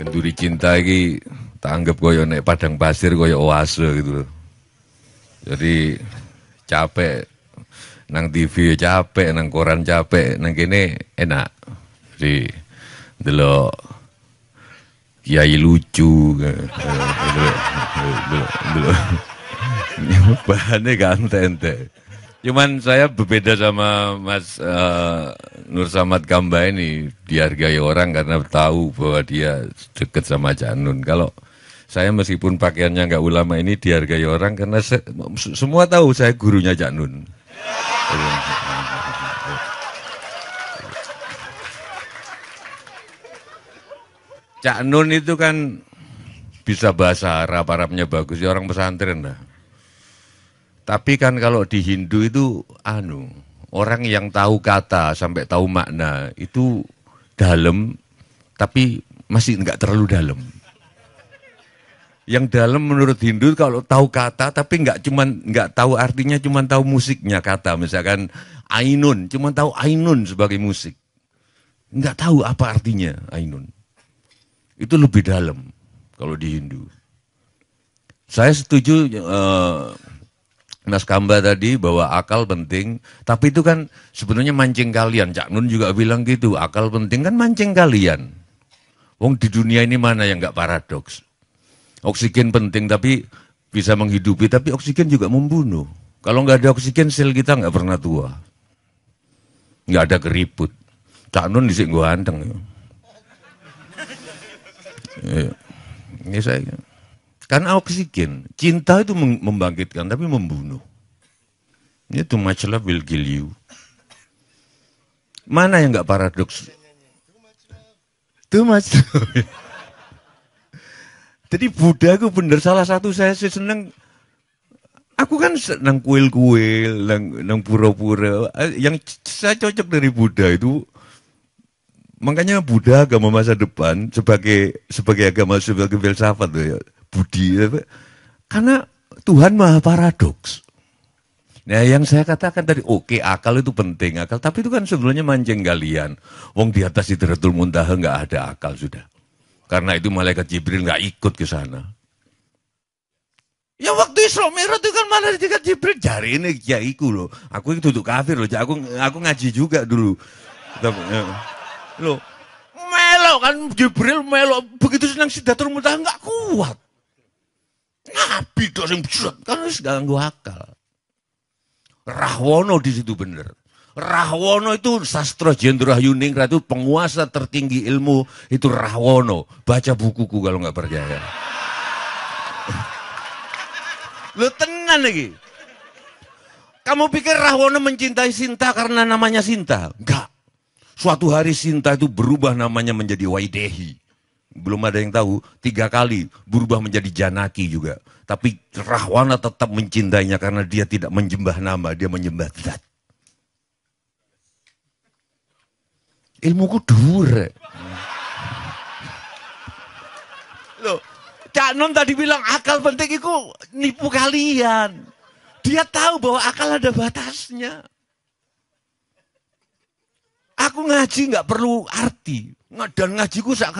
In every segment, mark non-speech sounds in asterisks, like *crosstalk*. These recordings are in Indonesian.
Kenduri cinta iki tak anggap koyo nek padang pasir koyo oase gitu loh. Jadi capek nang TV capek, nang koran capek, nang kene enak. Jadi delok kiai lucu *laughs* bahannya kan ente cuman saya berbeda sama Mas uh, Nur Samad Kamba ini. Dihargai orang karena tahu bahwa dia deket sama Janun kalau saya meskipun pakaiannya nggak ulama ini dihargai orang karena se semua tahu saya gurunya Janun Cak Nun itu kan bisa bahasa Arab, Arabnya bagus, ya orang pesantren lah. Tapi kan kalau di Hindu itu anu, orang yang tahu kata sampai tahu makna itu dalam, tapi masih nggak terlalu dalam. Yang dalam menurut Hindu kalau tahu kata tapi nggak cuman nggak tahu artinya cuman tahu musiknya kata misalkan ainun cuman tahu ainun sebagai musik nggak tahu apa artinya ainun itu lebih dalam kalau di Hindu. Saya setuju uh, Mas Kamba tadi bahwa akal penting, tapi itu kan sebenarnya mancing kalian. Cak Nun juga bilang gitu, akal penting kan mancing kalian. Wong di dunia ini mana yang nggak paradoks? Oksigen penting tapi bisa menghidupi, tapi oksigen juga membunuh. Kalau nggak ada oksigen, sel kita nggak pernah tua. Nggak ada keriput. Cak Nun di sini gue anteng. Ya. Ya. Ini saya karena oksigen, cinta itu membangkitkan tapi membunuh. Ini too much love will kill you. Mana yang nggak paradoks? Too much love. Jadi Buddha itu benar salah satu saya sih seneng. Aku kan senang kuil-kuil, nang, pura-pura. Yang saya cocok dari Buddha itu Makanya Buddha agama masa depan sebagai sebagai agama sebagai filsafat ya, budi ya, karena Tuhan maha paradoks. Nah yang saya katakan tadi, oke okay, akal itu penting akal, tapi itu kan sebenarnya mancing kalian. Wong di atas Sidratul Muntaha nggak ada akal sudah. Karena itu malaikat Jibril nggak ikut ke sana. Ya waktu Isra Mi'raj itu kan malaikat Jibril jari ini kiaiku loh. Aku itu tuh kafir loh. Aku aku ngaji juga dulu. Ya. Loh, melo kan Jibril melo begitu senang Sidratul Muntaha nggak kuat. Nabi yang berat kan harus ganggu akal. Rahwono di situ bener. Rahwono itu sastra Jenderal Yuningrat itu penguasa tertinggi ilmu itu Rahwono. Baca bukuku kalau nggak percaya. Lu tenang lagi. Kamu pikir Rahwono mencintai Sinta karena namanya Sinta? Enggak. Suatu hari Sinta itu berubah namanya menjadi Waidehi. Belum ada yang tahu, tiga kali berubah menjadi Janaki juga. Tapi Rahwana tetap mencintainya karena dia tidak menyembah nama, dia menyembah zat. Ilmuku dhuwur. Loh, Cak Non tadi bilang akal penting itu nipu kalian. Dia tahu bahwa akal ada batasnya. Aku ngaji nggak perlu arti. Dan ngajiku sak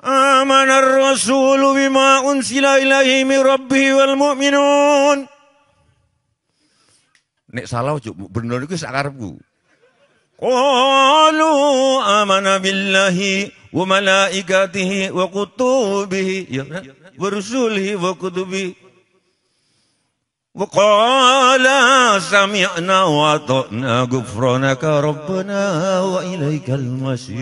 rasulu bima unsila ilahi min rabbihi wal mu'minun. Nek salah bener iku sak karepku. Qalu amana billahi wa malaikatihi wa kutubihi ya, wa rusulihi wa kutubihi وقال سمعنا وأطعنا غفرانك ربنا وإليك المصير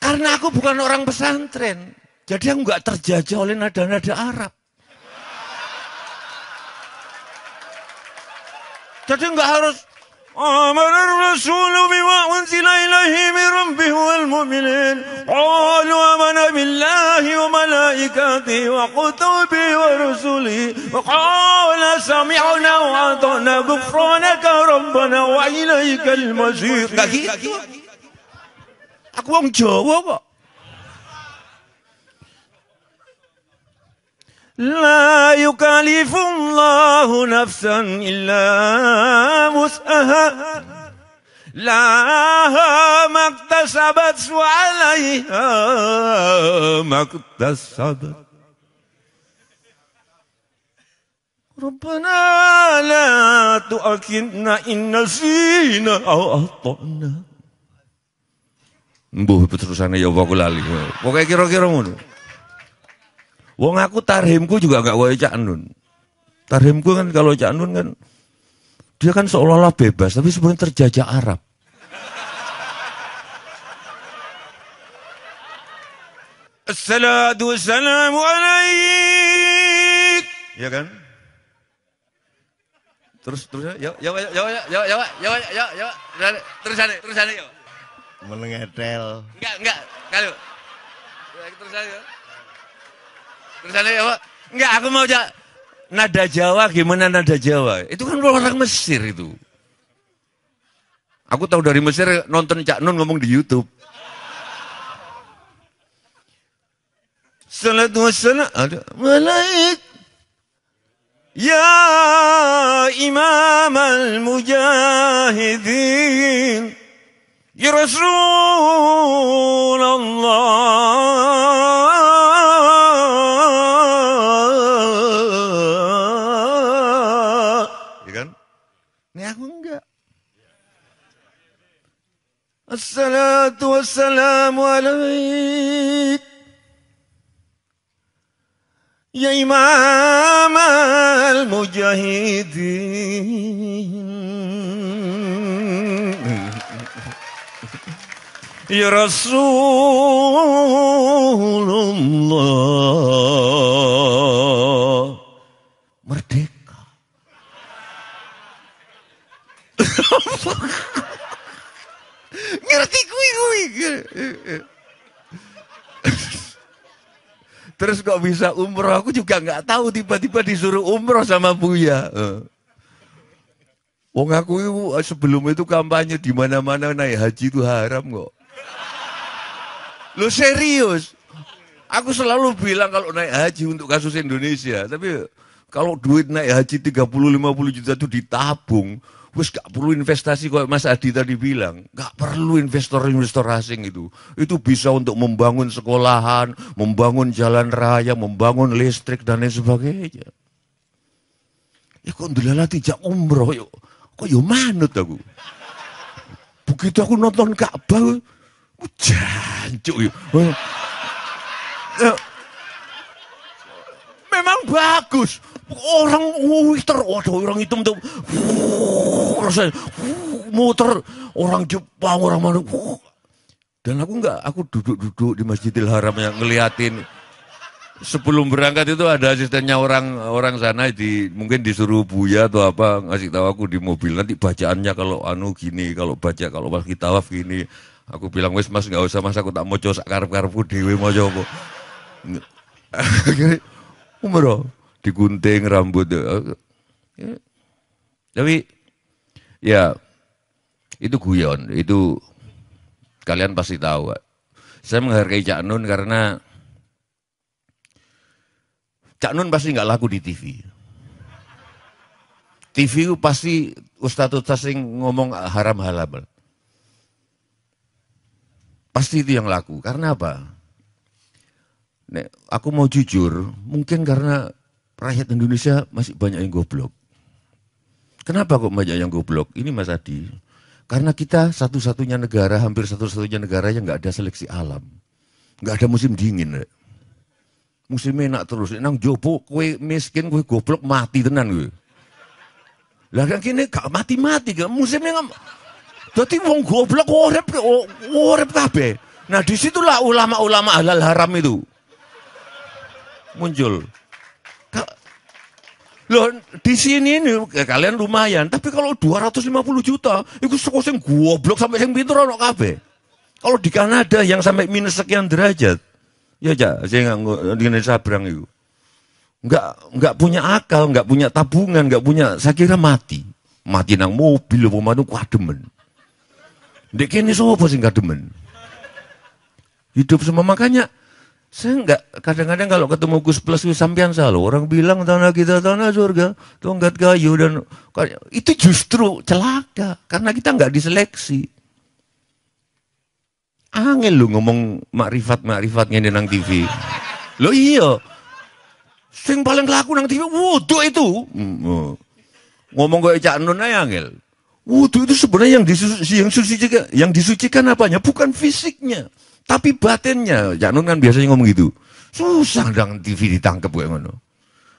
Karena aku bukan orang pesantren, jadi aku nggak terjajah oleh nada-nada Arab. Jadi nggak harus آمن الرسول بما أنزل إليه من ربه والمؤمنين. قالوا آمنا بالله وملائكته وكتبه ورسله. وقال سمعنا وأطعنا غفرانك ربنا وإليك المصير. Aku wong Jawa kok. لا يكلف الله نفسا إلا وسعها لها ما اكتسبت وعليها ما اكتسبت ربنا لا تؤاخذنا إن نسينا أو أخطأنا Mbuh terusannya ya aku lali. Pokoknya kira-kira ngono. Wong aku tarhimku juga gak kaya Cak Nun. Tarhimku kan kalau Cak Nun kan dia kan seolah-olah bebas tapi sebenarnya terjajah Arab. Assalatu wassalamu alaik. Ya kan? Terus terus ya ya ya ya ya ya ya ya ya ya terus ada terus ada ya. Mengetel. Enggak enggak kalau terus. Terus misalnya apa? Enggak, aku mau ja nada Jawa gimana nada Jawa? Itu kan orang Mesir itu. Aku tahu dari Mesir nonton Cak Nun ngomong di YouTube. Salatu wassalam ada malaik Ya Imam al-Mujahidin Ya Rasulullah الصلاة والسلام عليك. يا إمام المجاهدين. يا رسول الله. مرتك *laughs* ngerti kui kui Terus kok bisa umroh? Aku juga nggak tahu tiba-tiba disuruh umroh sama Buya. Wong aku itu sebelum itu kampanye di mana-mana naik haji itu haram kok. Lo serius? Aku selalu bilang kalau naik haji untuk kasus Indonesia, tapi kalau duit naik haji 30-50 juta itu ditabung, Wes gak perlu investasi kok Mas Adi tadi bilang, gak perlu investor-investor asing itu. Itu bisa untuk membangun sekolahan, membangun jalan raya, membangun listrik dan lain sebagainya. Ya kok ndelalah tidak umroh yuk. Kok yo manut aku. Begitu aku nonton Ka'bah, jancuk yuk. Memang bagus. Orang wih ter, waduh orang hitam tuh, rasanya. Muter. Orang Jepang orang mana. Dan aku enggak, aku duduk-duduk di Masjidil Haram yang ngeliatin. Sebelum berangkat itu ada asistennya orang orang sana di mungkin disuruh buya atau apa ngasih tahu aku di mobil. Nanti bacaannya kalau anu gini kalau baca kalau pas kita gini. Aku bilang wes mas nggak usah mas aku tak mau coba karep karepku dewi mau coba. *laughs* Umroh digunting rambut. Ya. Tapi ya itu guyon, itu kalian pasti tahu. Saya menghargai Cak Nun karena Cak Nun pasti nggak laku di TV. TV itu pasti ustadz-ustadz yang ngomong haram halal. Pasti itu yang laku. Karena apa? Nek, aku mau jujur, mungkin karena rakyat Indonesia masih banyak yang goblok. Kenapa kok banyak yang goblok? Ini Mas Adi. Karena kita satu-satunya negara, hampir satu-satunya negara yang nggak ada seleksi alam. Nggak ada musim dingin. Rek. Musim enak terus. Nang jopo kue miskin, kue goblok mati tenan gue. Lah kan kini gak mati-mati kan musimnya nggak. Jadi wong goblok urip urip kabeh. Nah di situlah ulama-ulama halal haram itu muncul. Loh, di sini ini ya, kalian lumayan, tapi kalau 250 juta, itu sekolah yang goblok sampai yang pintar orang kabe. Kalau di Kanada yang sampai minus sekian derajat, ya aja, saya nggak di sabrang itu. Nggak, nggak punya akal, nggak punya tabungan, nggak punya, saya kira mati. Mati nang mobil, apa mana kademen. Dek ini sopo sih kademen. Hidup semua makanya Saya enggak, kadang-kadang kalau ketemu Gus Plus itu sampean selalu orang bilang tanah kita tanah surga, tongkat kayu dan itu justru celaka karena kita enggak diseleksi. Angel lu ngomong makrifat makrifat ngene nang TV. Lo iya. Sing paling laku nang TV wudhu itu. Hmm, oh. Ngomong gue Cak Nun aja angel. Wudhu itu sebenarnya yang, disucikan, yang disucikan apanya? Bukan fisiknya. Tapi batinnya, Janun kan biasanya ngomong gitu. Susah dengan TV ditangkap kayak ngono.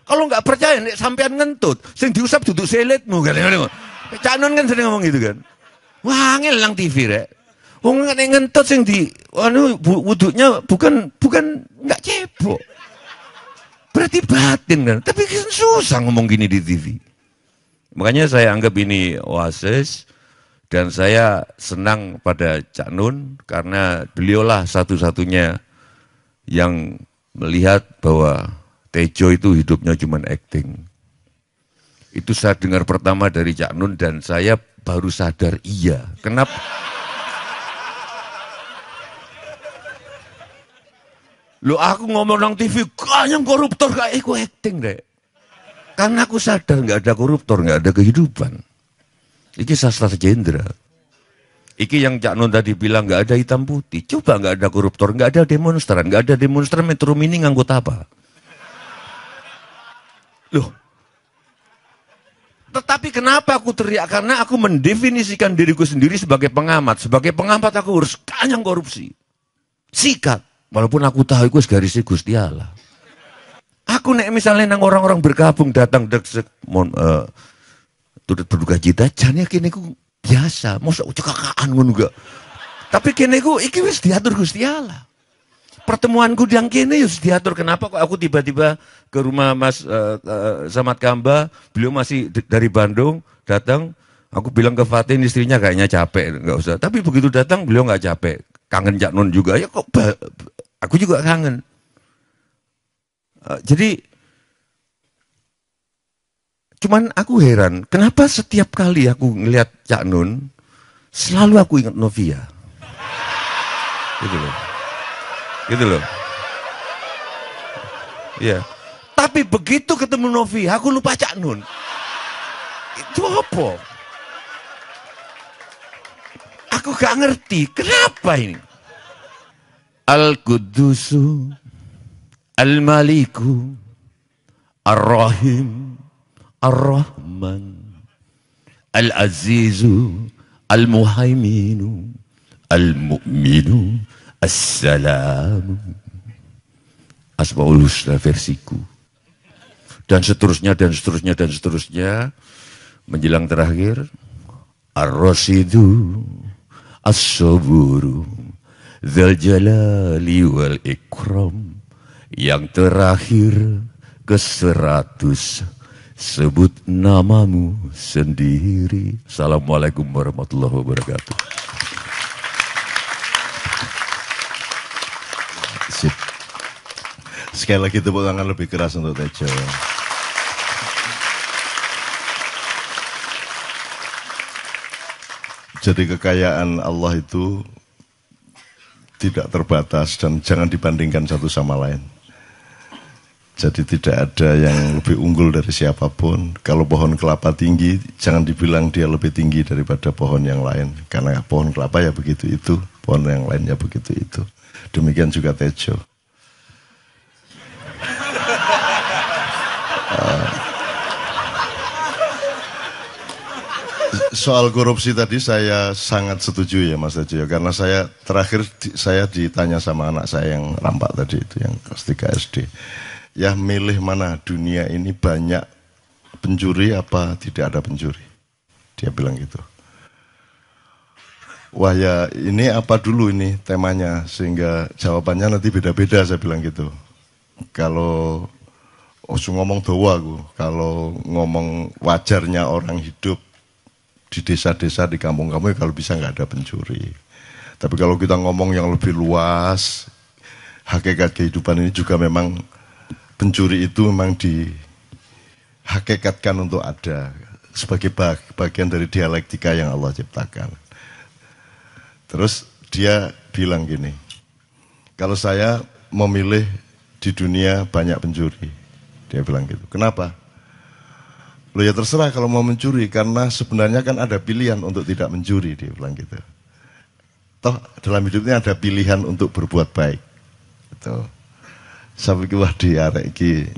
Kalau nggak percaya, nih sampean ngentut, sing diusap duduk seletmu kan. Cak Nun kan sering ngomong gitu kan. Wah, angel lang TV rek. Wong nek ngentut sing di anu wuduknya bukan bukan nggak cebok. Berarti batin kan. Tapi kan susah ngomong gini di TV. Makanya saya anggap ini oasis dan saya senang pada Cak Nun karena beliaulah satu-satunya yang melihat bahwa Tejo itu hidupnya cuma acting. Itu saya dengar pertama dari Cak Nun dan saya baru sadar iya. Kenapa? Lo aku ngomong nang TV, kayaknya koruptor kayak aku acting deh. Karena aku sadar nggak ada koruptor, nggak ada kehidupan. Iki sastra jendra. Iki yang Cak Nun tadi bilang nggak ada hitam putih. Coba nggak ada koruptor, nggak ada demonstran, nggak ada demonstran Metro Mini nganggut apa? Loh. Tetapi kenapa aku teriak? Karena aku mendefinisikan diriku sendiri sebagai pengamat. Sebagai pengamat aku harus kanyang korupsi. Sikat. Walaupun aku tahu itu garisnya Gusti Allah. Aku nek misalnya nang orang-orang bergabung datang dek uh, turut berduka cita, jane kene ku biasa, mosok cekakaan ngono gak. Tapi kene ku iki wis diatur Gusti Allah. Pertemuanku yang kene wis diatur. Kenapa kok aku tiba-tiba ke rumah Mas uh, uh, Samad Kamba, beliau masih dari Bandung datang, aku bilang ke Fatin istrinya kayaknya capek, nggak usah. Tapi begitu datang beliau nggak capek, kangen Cak juga. Ya kok aku juga kangen. Uh, jadi Cuman aku heran, kenapa setiap kali aku ngelihat Cak Nun, selalu aku ingat Novia. Gitu loh. Gitu loh. Iya. Tapi begitu ketemu Novia, aku lupa Cak Nun. Itu apa? Aku gak ngerti, kenapa ini? Al-Qudusu, Al-Maliku, Ar-Rahim, Ar-Rahman Al-Azizu Al-Muhaiminu Al-Mu'minu As-Salamu. Asmaul Husna versiku. Dan seterusnya dan seterusnya dan seterusnya. Menjelang terakhir Ar-Rasidu As-Saburu Zal Jalali wal Ikram. Yang terakhir ke seratus Sebut namamu sendiri. Assalamualaikum warahmatullahi wabarakatuh. Sip. Sekali lagi tepuk tangan lebih keras untuk Tejo. Jadi kekayaan Allah itu tidak terbatas dan jangan dibandingkan satu sama lain. Jadi tidak ada yang lebih unggul dari siapa pun. Kalau pohon kelapa tinggi, jangan dibilang dia lebih tinggi daripada pohon yang lain. Karena pohon kelapa ya begitu itu, pohon yang lainnya begitu itu. Demikian juga Tejo. Uh, soal korupsi tadi saya sangat setuju ya Mas Tejo ya. karena saya terakhir saya ditanya sama anak saya yang rampak tadi itu yang kelas 3 SD ya milih mana dunia ini banyak pencuri apa tidak ada pencuri. Dia bilang gitu. Wah ya ini apa dulu ini temanya sehingga jawabannya nanti beda-beda saya bilang gitu. Kalau oh, ngomong doa aku, kalau ngomong wajarnya orang hidup di desa-desa di kampung-kampung ya kalau bisa nggak ada pencuri. Tapi kalau kita ngomong yang lebih luas, hakikat kehidupan ini juga memang pencuri itu memang dihakikatkan untuk ada sebagai bagian dari dialektika yang Allah ciptakan. Terus dia bilang gini, kalau saya memilih di dunia banyak pencuri. Dia bilang gitu. Kenapa? Lo ya terserah kalau mau mencuri karena sebenarnya kan ada pilihan untuk tidak mencuri dia bilang gitu. Toh dalam hidupnya ada pilihan untuk berbuat baik. Gitu. Sampai wah di arek iki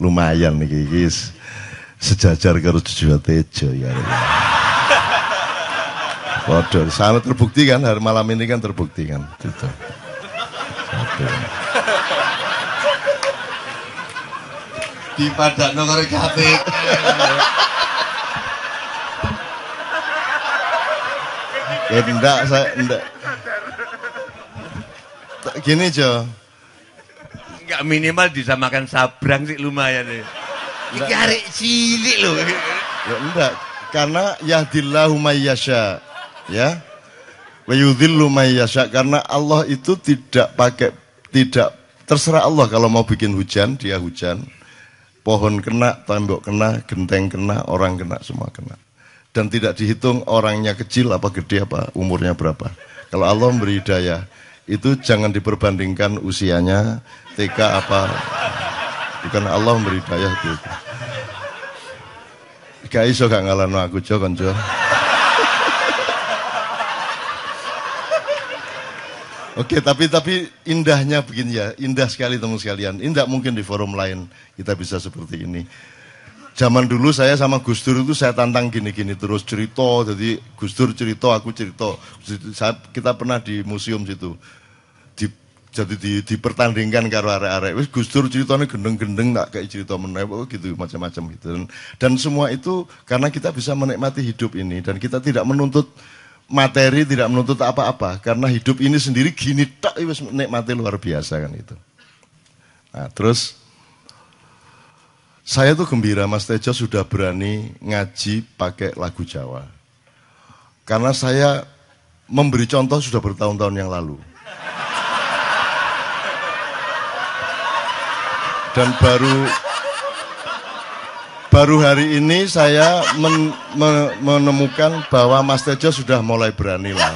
lumayan nih guys sejajar karo tujuan tejo ya. Waduh, sangat terbukti kan hari malam ini kan terbukti kan. Gitu. Di padak nomor KPK. Ya enggak, saya enggak. Gini Jo, Enggak minimal disamakan sabrang sih lumayan nih. Iki arek cilik loh. ya enggak. Karena yahdillahu mayyasha. Ya. Wa yudhillu mayyasha. Karena Allah itu tidak pakai, tidak, terserah Allah kalau mau bikin hujan, dia hujan. Pohon kena, tembok kena, genteng kena, orang kena, semua kena. Dan tidak dihitung orangnya kecil apa gede apa, umurnya berapa. Kalau Allah memberi hidayah, itu jangan diperbandingkan usianya, TK apa. Bukan Allah memberi hidayah itu. Gak iso gak ngalano aku Jo kan Jo. Oke, tapi tapi indahnya begini ya, indah sekali teman sekalian. Indah mungkin di forum lain kita bisa seperti ini. Zaman dulu saya sama Gus Dur itu saya tantang gini-gini terus cerita, jadi Gus Dur cerita, aku cerita. Kita pernah di museum situ. Di, jadi di, dipertandingkan karo arek-arek. Wis Gus Dur ceritanya gendeng-gendeng tak kayak cerita meneh oh, gitu macam-macam gitu. Dan, dan semua itu karena kita bisa menikmati hidup ini dan kita tidak menuntut materi tidak menuntut apa-apa karena hidup ini sendiri gini tak wis nikmati luar biasa kan itu. Nah, terus saya tuh gembira Mas Tejo sudah berani ngaji pakai lagu Jawa. Karena saya memberi contoh sudah bertahun-tahun yang lalu. Dan baru baru hari ini saya men, me, menemukan bahwa Mas Tejo sudah mulai berani lah.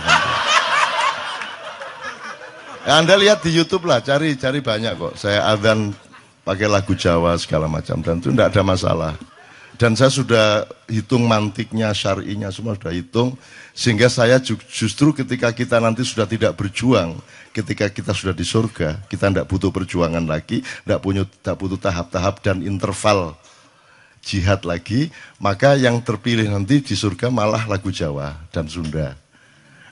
Anda lihat di YouTube lah, cari cari banyak kok. Saya adzan pakai lagu Jawa segala macam dan itu tidak ada masalah. Dan saya sudah hitung mantiknya, syar'inya semua sudah hitung. Sehingga saya justru ketika kita nanti sudah tidak berjuang, ketika kita sudah di surga, kita tidak butuh perjuangan lagi, tidak punya tidak butuh tahap-tahap dan interval jihad lagi, maka yang terpilih nanti di surga malah lagu Jawa dan Sunda.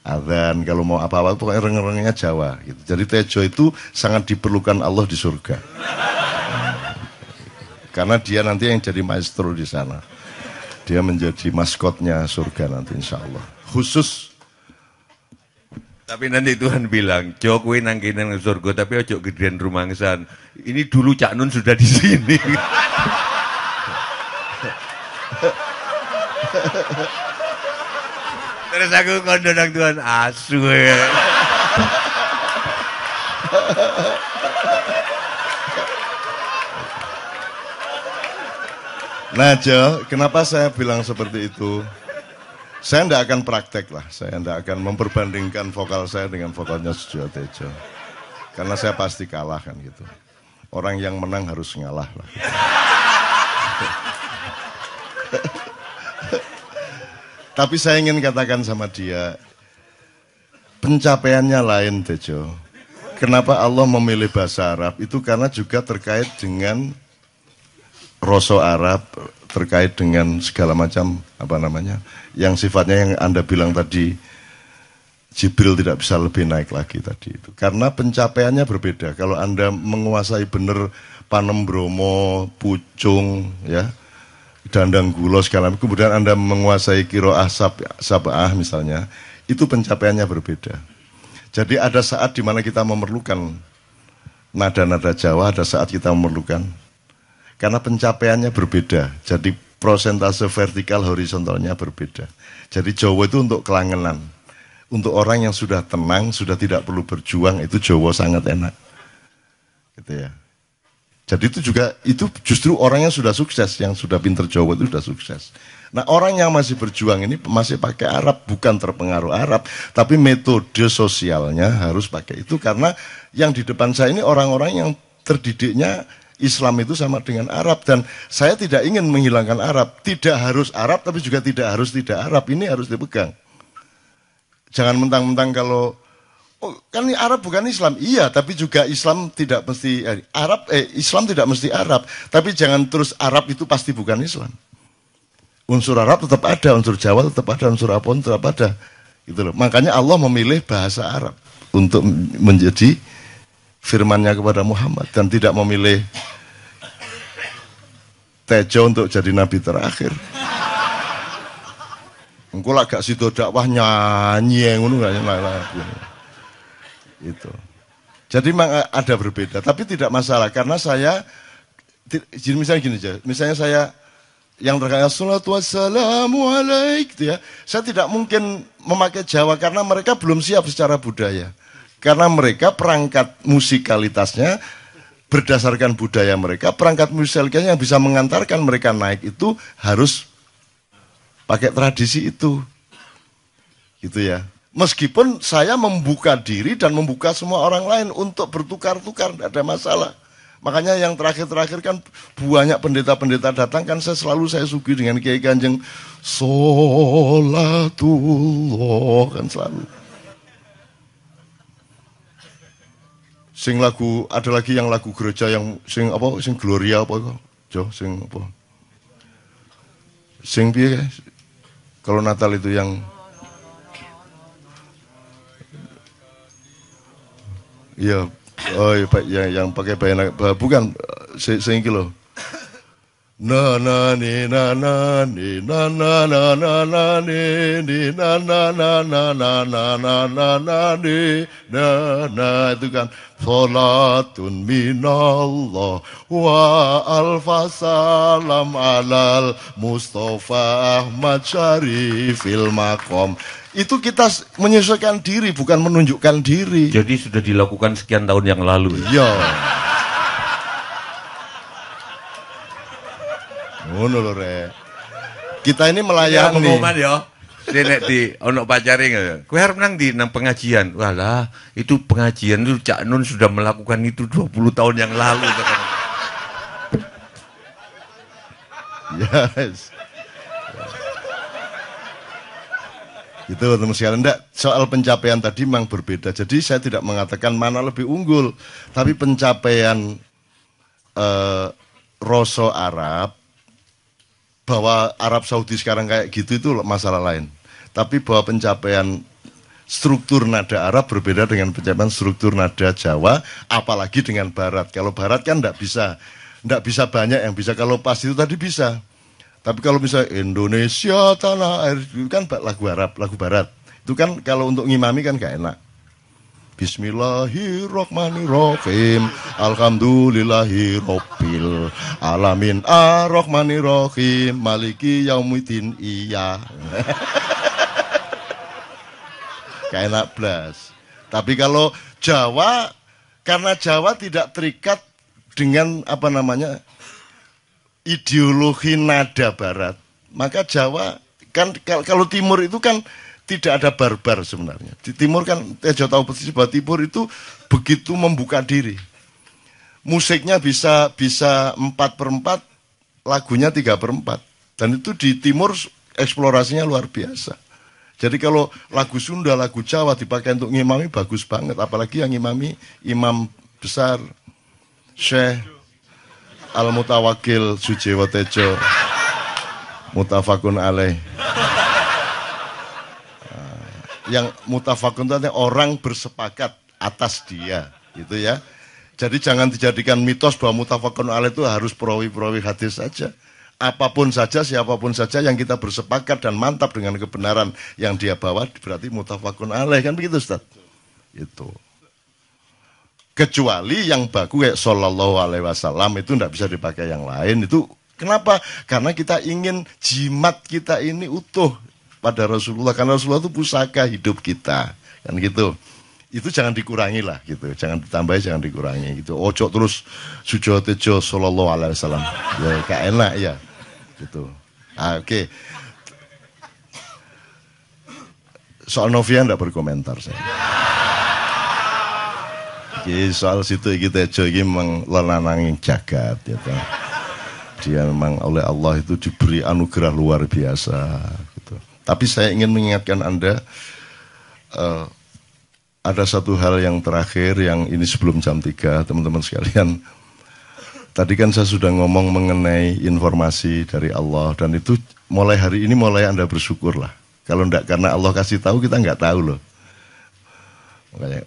Adhan, kalau mau apa-apa pokoknya reng-rengnya Jawa. Gitu. Jadi Tejo itu sangat diperlukan Allah di surga. Karena dia nanti yang jadi maestro di sana. Dia menjadi maskotnya surga nanti insya Allah. Khusus Tapi nanti Tuhan bilang, Jokowi nang kene nang surga tapi ojo gedean rumangsan. Ini dulu Cak Nun sudah di sini. Terus aku kondo nang Tuhan asu ya. Jo, kenapa saya bilang seperti itu? Saya tidak akan praktek lah, saya tidak akan memperbandingkan vokal saya dengan vokalnya Sujo Tejo. Karena saya pasti kalah kan gitu. Orang yang menang harus ngalah lah. *laughs* Tapi saya ingin katakan sama dia, pencapaiannya lain Tejo. Kenapa Allah memilih bahasa Arab? Itu karena juga terkait dengan rosso Arab, terkait dengan segala macam apa namanya, yang sifatnya yang anda bilang tadi Jibril tidak bisa lebih naik lagi tadi itu. Karena pencapaiannya berbeda. Kalau anda menguasai benar panem bromo, pucung, ya, dandang gulo segala macam, kemudian anda menguasai kiro asap, sabah misalnya, itu pencapaiannya berbeda. Jadi ada saat di mana kita memerlukan nada-nada Jawa, ada saat kita memerlukan karena pencapaiannya berbeda. Jadi prosentase vertikal horizontalnya berbeda. Jadi Jawa itu untuk kelangenan. Untuk orang yang sudah tenang, sudah tidak perlu berjuang, itu Jawa sangat enak. Gitu ya. Jadi itu juga itu justru orang yang sudah sukses, yang sudah pinter Jawa itu sudah sukses. Nah orang yang masih berjuang ini masih pakai Arab, bukan terpengaruh Arab, tapi metode sosialnya harus pakai itu karena yang di depan saya ini orang-orang yang terdidiknya Islam itu sama dengan Arab dan saya tidak ingin menghilangkan Arab. Tidak harus Arab tapi juga tidak harus tidak Arab. Ini harus dipegang. Jangan mentang-mentang kalau Oh, kan ini Arab bukan Islam. Iya, tapi juga Islam tidak mesti eh, Arab eh Islam tidak mesti Arab, tapi jangan terus Arab itu pasti bukan Islam. Unsur Arab tetap ada, unsur Jawa tetap ada, unsur Apon tetap ada. Gitu loh. Makanya Allah memilih bahasa Arab untuk menjadi firmannya kepada Muhammad dan tidak memilih Tejo untuk jadi nabi terakhir. Engkau lah gak situ dakwah nyanyi yang ngono gak itu. Jadi memang ada berbeda, tapi tidak masalah karena saya jadi misalnya gini aja, misalnya saya yang terkait salatu wassalamu alaik gitu ya. Saya tidak mungkin memakai Jawa karena mereka belum siap secara budaya. Karena mereka perangkat musikalitasnya berdasarkan budaya mereka, perangkat musikalitasnya yang bisa mengantarkan mereka naik itu harus pakai tradisi itu. Gitu ya. Meskipun saya membuka diri dan membuka semua orang lain untuk bertukar-tukar, tidak ada masalah. Makanya yang terakhir-terakhir kan banyak pendeta-pendeta datang kan saya selalu saya sugi dengan Kiai Kanjeng Solatullah kan selalu. Sing lagu ada lagi yang lagu gereja yang sing apa sing Gloria apa kok? Jo sing apa? Sing piye Kalau Natal itu yang Iya, oh iya, yang, yang pakai bayana, bukan, sing loh. Na na ni na na ni na na na na na ni ni na na na na na na na na na ni na na itu kan salatun minallah wa alfa salam alal Mustafa Ahmad Syarifil Makom itu kita menyesuaikan diri bukan menunjukkan diri. Jadi sudah dilakukan sekian tahun yang lalu. Iya. Ngono lho rek. Kita ini melayani. Ya pengumuman ya. Nenek di ono pacare nggak? Kue harus nang di nang pengajian. Walah, itu pengajian itu Cak Nun sudah melakukan itu 20 tahun yang lalu. yes. Itu teman sekalian. Enggak, soal pencapaian tadi memang berbeda. Jadi saya tidak mengatakan mana lebih unggul. Tapi pencapaian eh, Rosso Arab, bahwa Arab Saudi sekarang kayak gitu itu masalah lain. Tapi bahwa pencapaian struktur nada Arab berbeda dengan pencapaian struktur nada Jawa, apalagi dengan Barat. Kalau Barat kan tidak bisa, tidak bisa banyak yang bisa. Kalau pas itu tadi bisa. Tapi kalau misalnya Indonesia tanah air itu kan lagu Arab, lagu Barat. Itu kan kalau untuk ngimami kan gak enak. Bismillahirrahmanirrahim Alhamdulillahirabbil alamin. Arrahmanirrahim Maliki yaumiddin. Iya. *laughs* Gak enak blas. Tapi kalau Jawa Karena Jawa tidak terikat dengan apa namanya ideologi nada barat, maka Jawa kan kalau timur itu kan tidak ada barbar sebenarnya. Di timur kan Tejo tahu persis bahwa timur itu begitu membuka diri. Musiknya bisa bisa empat per empat, lagunya tiga per empat. Dan itu di timur eksplorasinya luar biasa. Jadi kalau lagu Sunda, lagu Jawa dipakai untuk ngimami bagus banget. Apalagi yang ngimami imam besar, Syekh Al Mutawakil Sujiwo Tejo Mutafakun ah, yang mutafakun itu orang bersepakat atas dia gitu ya. Jadi jangan dijadikan mitos bahwa mutafakun alaih itu harus perawi-perawi hadis saja. Apa pun saja siapa pun saja yang kita bersepakat dan mantap dengan kebenaran yang dia bawa berarti mutafakun alaih kan begitu Ustaz? Itu. Kecuali yang baku kayak Sallallahu Alaihi Wasallam itu tidak bisa dipakai yang lain. Itu kenapa? Karena kita ingin jimat kita ini utuh pada Rasulullah karena Rasulullah itu pusaka hidup kita kan gitu. Itu jangan dikurangi lah gitu. Jangan ditambah jangan dikurangi gitu. Ojo terus sujo tejo sallallahu alaihi wasallam. Ya gak enak ya. Gitu. Ah, oke. Okay. soal Novia ndak berkomentar saya. Oke, soal situ kita tejo ini memang jagat toh. dia memang oleh Allah itu diberi anugerah luar biasa. gitu. Tapi saya ingin mengingatkan anda uh, ada satu hal yang terakhir yang ini sebelum jam 3 teman-teman sekalian. Tadi kan saya sudah ngomong mengenai informasi dari Allah dan itu mulai hari ini mulai Anda bersyukur lah. Kalau enggak karena Allah kasih tahu kita enggak tahu loh.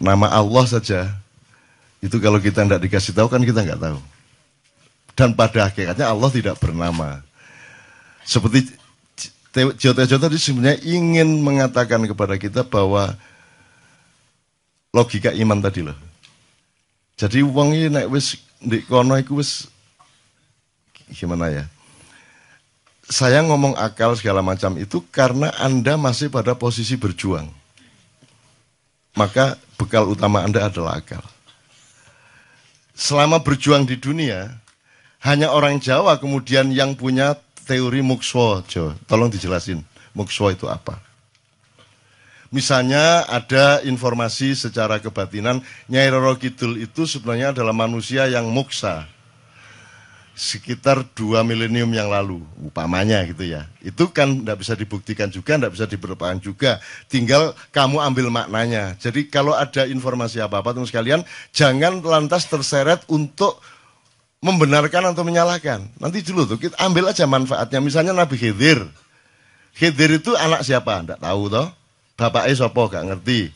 nama Allah saja itu kalau kita enggak dikasih tahu kan kita enggak tahu. Dan pada akhirnya Allah tidak bernama. Seperti Jota-Jota tadi sebenarnya ingin mengatakan kepada kita bahwa logika iman tadi loh. Jadi uang ini naik wis di kono iku wis gimana ya? Saya ngomong akal segala macam itu karena Anda masih pada posisi berjuang. Maka bekal utama Anda adalah akal. Selama berjuang di dunia, hanya orang Jawa kemudian yang punya teori mukswo, Tolong dijelasin, mukswo itu apa? Misalnya ada informasi secara kebatinan Nyai Roro Kidul itu sebenarnya adalah manusia yang muksa sekitar dua milenium yang lalu, upamanya gitu ya. Itu kan tidak bisa dibuktikan juga, tidak bisa diperlukan juga. Tinggal kamu ambil maknanya. Jadi kalau ada informasi apa-apa teman sekalian, jangan lantas terseret untuk membenarkan atau menyalahkan. Nanti dulu tuh kita ambil aja manfaatnya. Misalnya Nabi Khidir. Khidir itu anak siapa? Tidak tahu toh bapaknya sopo gak ngerti.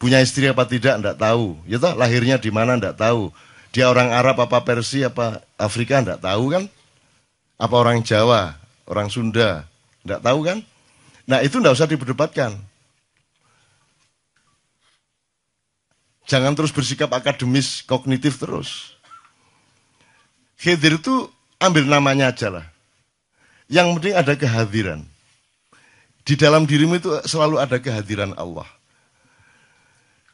Punya istri apa tidak ndak tahu. Ya toh lahirnya di mana ndak tahu. Dia orang Arab apa Persia apa Afrika ndak tahu kan? Apa orang Jawa, orang Sunda, ndak tahu kan? Nah, itu ndak usah diperdebatkan. Jangan terus bersikap akademis, kognitif terus. Khidir itu ambil namanya aja lah. Yang penting ada kehadiran. Di dalam dirimu itu selalu ada kehadiran Allah.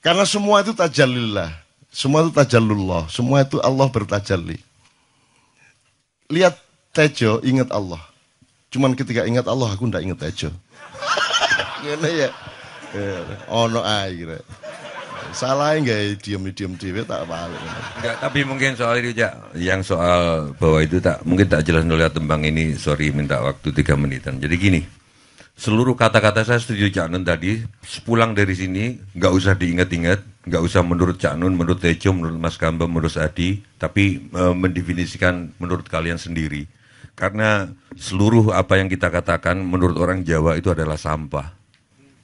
Karena semua itu tajallillah. Semua itu tajallullah. Semua itu Allah bertajalli. Lihat Tejo, ingat Allah. Cuman ketika ingat Allah, aku ndak ingat Tejo. *laughs* Gini ya. Ono ae. Salah enggak diem diem diem tak apa Enggak, tapi mungkin soal itu ya, yang soal bahwa itu tak mungkin tak jelas melihat tembang ini. Sorry minta waktu tiga menitan. Jadi gini, seluruh kata-kata saya setuju Cak Nun tadi, sepulang dari sini nggak usah diingat-ingat, nggak usah menurut Cak Nun, menurut Tejo, menurut Mas Gamba, menurut Adi, tapi e, mendefinisikan menurut kalian sendiri. Karena seluruh apa yang kita katakan menurut orang Jawa itu adalah sampah.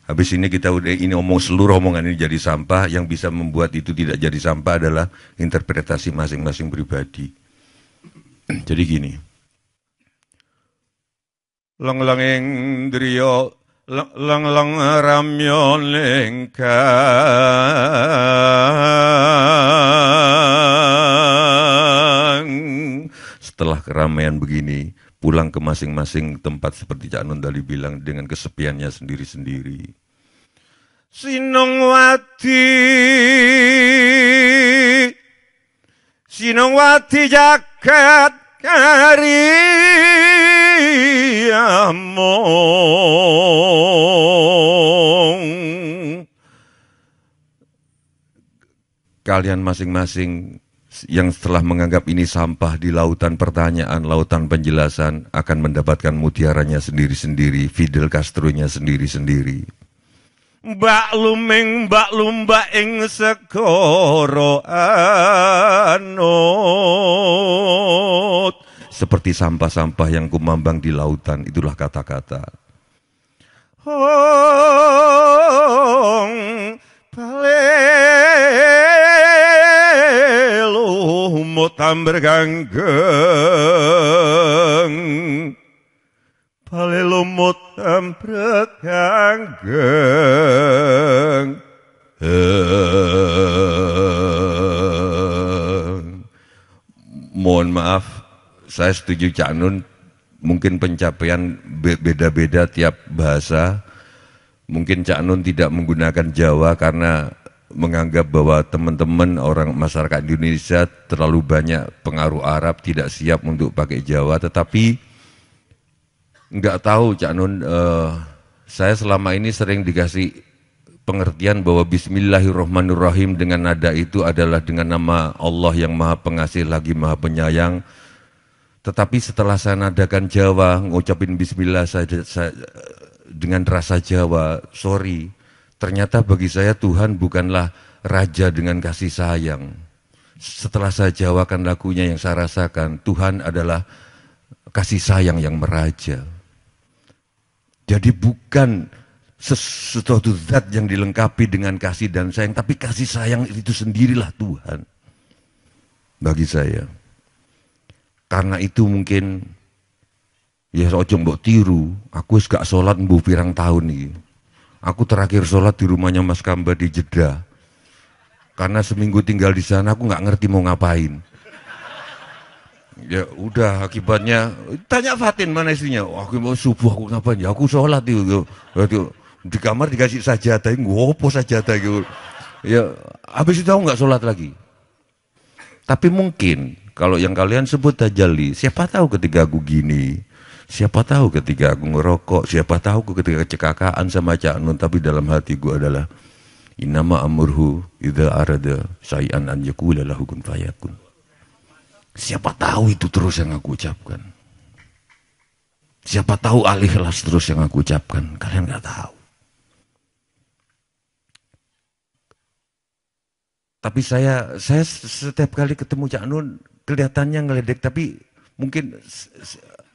Habis ini kita udah ini omong seluruh omongan ini jadi sampah, yang bisa membuat itu tidak jadi sampah adalah interpretasi masing-masing pribadi. Jadi gini, lang-langing driya lang-lang ramyon lengkang. Setelah keramaian begini pulang ke masing-masing tempat seperti Cak Nun tadi bilang dengan kesepiannya sendiri-sendiri. Sinongwati Sinongwati jaket kalian masing-masing yang setelah menganggap ini sampah di lautan pertanyaan, lautan penjelasan akan mendapatkan mutiaranya sendiri-sendiri, Fidel Castro-nya sendiri-sendiri. Mbak luming mbak lumba ing sekoro anut seperti sampah-sampah yang kumambang di lautan, itulah kata-kata. Hong palelu mutam berganggeng. Palelu mutam berganggeng. Mohon maaf saya setuju Cak Nun, mungkin pencapaian beda-beda tiap bahasa. Mungkin Cak Nun tidak menggunakan Jawa karena menganggap bahwa teman-teman orang masyarakat Indonesia terlalu banyak pengaruh Arab tidak siap untuk pakai Jawa. Tetapi nggak tahu Cak Nun uh, saya selama ini sering dikasih pengertian bahwa Bismillahirrahmanirrahim dengan nada itu adalah dengan nama Allah yang maha pengasih lagi maha penyayang. Tetapi setelah saya nadakan Jawa ngucapin Bismillah saya, saya dengan rasa Jawa sorry Ternyata bagi saya Tuhan bukanlah raja dengan kasih sayang. Setelah saya jawakan lagunya yang saya rasakan, Tuhan adalah kasih sayang yang meraja. Jadi bukan sesuatu zat yang dilengkapi dengan kasih dan sayang, tapi kasih sayang itu sendirilah Tuhan. Bagi saya. Karena itu mungkin ya ojo mbok tiru, aku gak sholat mbuh pirang tahun nih. Aku terakhir sholat di rumahnya Mas Kamba di Jeddah. Karena seminggu tinggal di sana aku nggak ngerti mau ngapain. Ya udah akibatnya tanya Fatin mana istrinya. Oh, aku mau subuh aku ngapain? Ya aku sholat itu. Di kamar dikasih sajadah, ngopo sajadah gitu. Ya habis itu aku nggak sholat lagi. Tapi mungkin kalau yang kalian sebut tajali, siapa tahu ketika aku gini, Siapa tahu ketika aku ngerokok, siapa tahu ketika kecekakaan sama Cak Nun, tapi dalam hati gue adalah Inama amurhu idha arada sayan an yakula lahu kun fayakun. Siapa tahu itu terus yang aku ucapkan. Siapa tahu alih ikhlas terus yang aku ucapkan. Kalian nggak tahu. Tapi saya saya setiap kali ketemu Cak Nun kelihatannya ngeledek tapi mungkin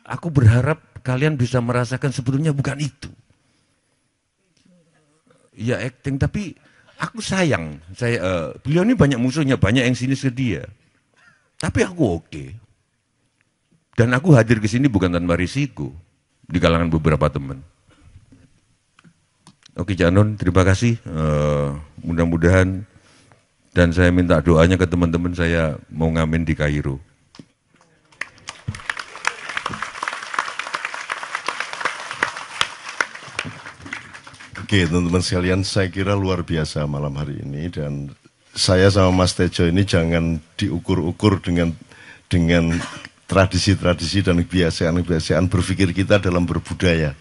Aku berharap kalian bisa merasakan sebetulnya bukan itu. Ya acting, tapi aku sayang. Saya uh, beliau ini banyak musuhnya, banyak yang sini sedia. Tapi aku oke. Dan aku hadir ke sini bukan tanpa risiko di kalangan beberapa teman. Oke Janon, terima kasih. Uh, Mudah-mudahan dan saya minta doanya ke teman-teman saya mau ngamen di Kairo. Oke teman-teman sekalian saya kira luar biasa malam hari ini dan saya sama Mas Tejo ini jangan diukur-ukur dengan dengan tradisi-tradisi dan kebiasaan-kebiasaan berpikir kita dalam berbudaya.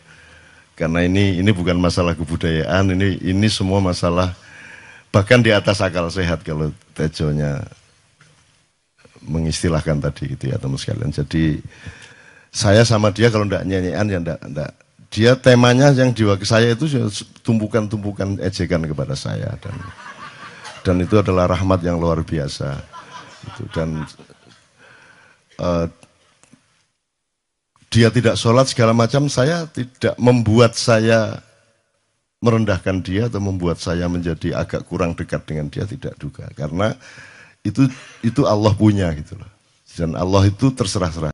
Karena ini ini bukan masalah kebudayaan, ini ini semua masalah bahkan di atas akal sehat kalau Tejonya mengistilahkan tadi gitu ya teman sekalian. Jadi saya sama dia kalau tidak nyanyian ya tidak dia temanya yang diwakili saya itu tumpukan-tumpukan ejekan kepada saya dan dan itu adalah rahmat yang luar biasa. Itu dan uh, dia tidak sholat segala macam saya tidak membuat saya merendahkan dia atau membuat saya menjadi agak kurang dekat dengan dia tidak juga. Karena itu itu Allah punya gitu loh. Dan Allah itu terserah-serah